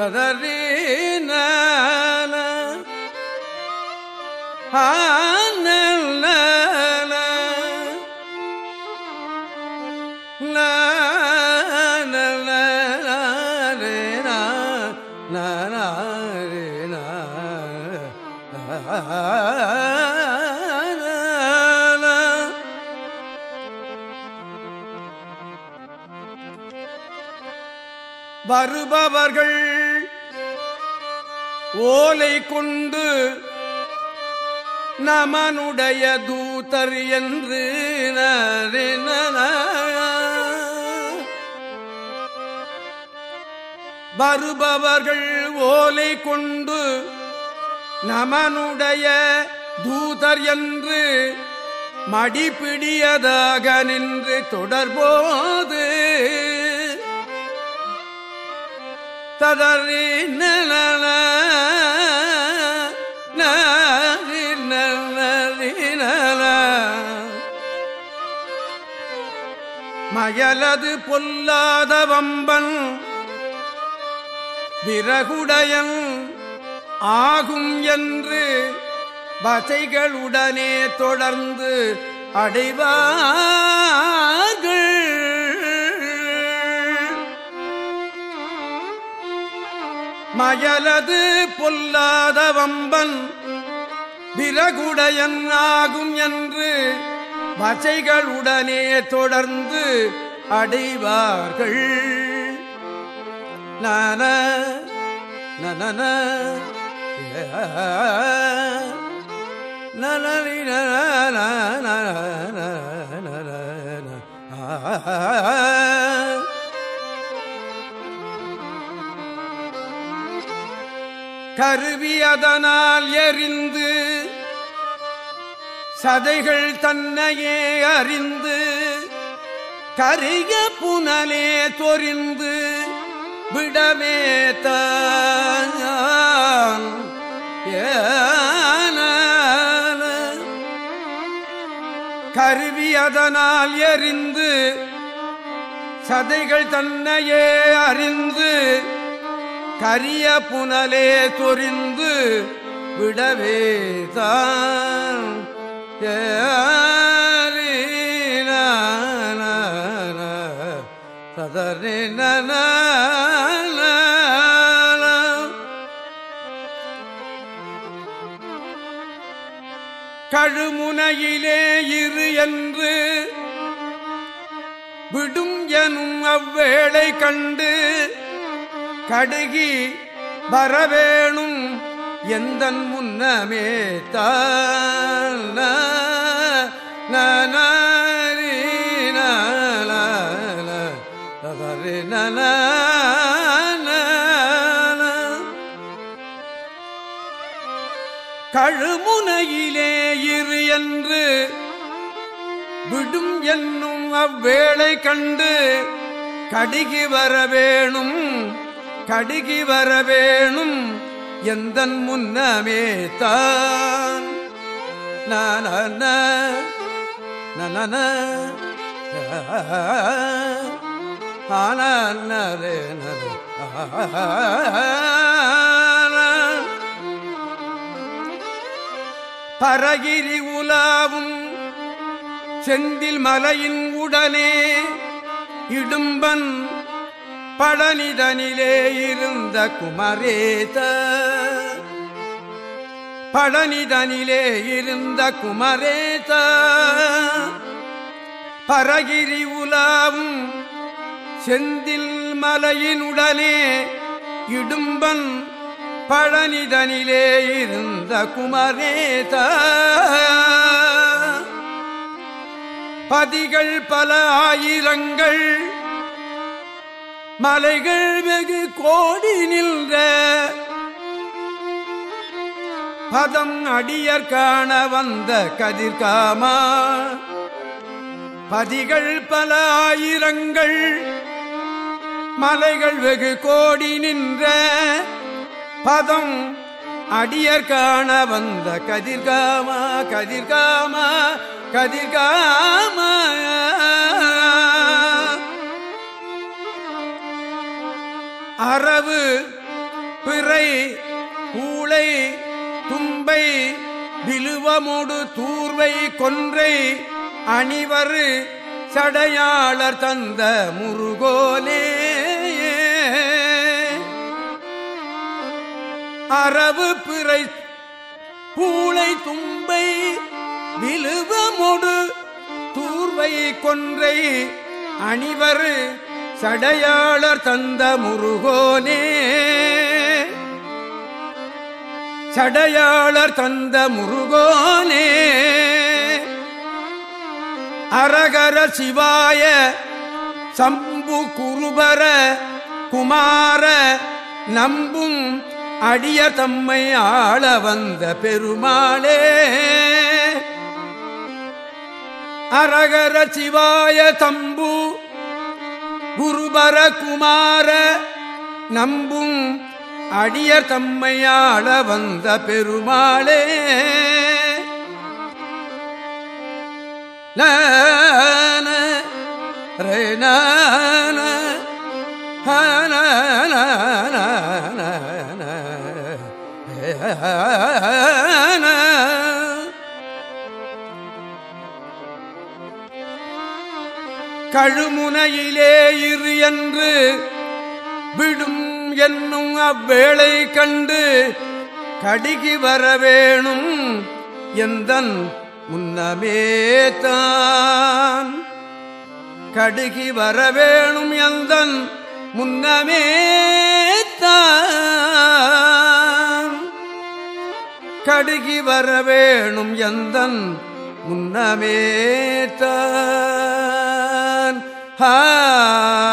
ததறீன வருபவர்கள் ஓலை கொண்டு நமனுடைய தூதர் என்று வருபவர்கள் ஓலை கொண்டு நமனுடைய தூதர் என்று மடிப்பிடியதாக நின்று தொடர்போது ததறி நல மயலது பொல்லாத வம்பன் விறகுடையன் ஆகும் என்று வசைகளுடனே தொடர்ந்து அடைவார்கள். மயலது பொல்லாத வம்பன் விறகுடையன் ஆகும் என்று வசைகளுடனே தொடர்ந்து அடைவார்கள் நன நன நலனி கருவி அதனால் எறிந்து சதைகள் தன்னையே அறிந்து கரிய புனலே தொறிந்து விடமே தான். கருவி அதனால் எறிந்து சதைகள் தன்னையே அறிந்து கரிய புனலே தொரிந்து விடவே தான். சதறி கழுமுனையிலே இரு என்று விடும் எனும் அவ்வேளை கண்டு கடுகி வரவேணும் எந்த முன்னமே தாரி தான கழுமுனையிலே இரு என்று விடும் என்னும் அவ்வேளை கண்டு கடுகி வரவேணும் கடுகி வரவேணும் எந்த முன்னமே தான். நன நன ஆனே பரகிரி உலாவும் செந்தில் மலையின் உடனே இடும்பன் பழனிதனிலே இருந்த குமரேத. பழனிதனிலே இருந்த குமரேத. பரகிரி உலாவும் செந்தில் மலையினுடனே இடும்பன் பழனிதனிலே இருந்த குமரேத. பதிகள் பல ஆயிரங்கள் மலைகள் வெகு கோடி நின்ற பதம் அடியர் காண வந்த கதிர்காமா. பதிகள் பல ஆயிரங்கள் மலைகள் வெகு கோடி நின்ற பதம் அடியர் காண வந்த கதிர்காமா கதிர்காமா கதிர்காமா. அறவு பிறை கூளை தும்பை விழுவமுடு தூர்வை கொன்றை அணிவரு சடையாளர் தந்த முருகோலே அரவு பிறை பூளை தும்பை விழுவமுடு தூர்வை கொன்றை அணிவரு சடையாளர் தந்த முருகோனே. சடையாளர் தந்த முருகோனே. அரகர சிவாய சம்பு குருபர குமார நம்பும் அடிய தம்மை ஆள வந்த பெருமாளே. அரகர சிவாய தம்பு குருபர குமார நம்பும் அடிய தம்மையாள வந்த பெருமாளே. நான கழுமுனையிலே இரு என்று விடும் என்னும் அவ்வேளை கண்டு கடுகி வரவேணும் எந்தன் முன்னமேதான் கடுகி வரவேணும் எந்தன் முன்னமேத்தான் கடுகி வரவேணும் எந்தன் முன்னமேத்தான் Ah.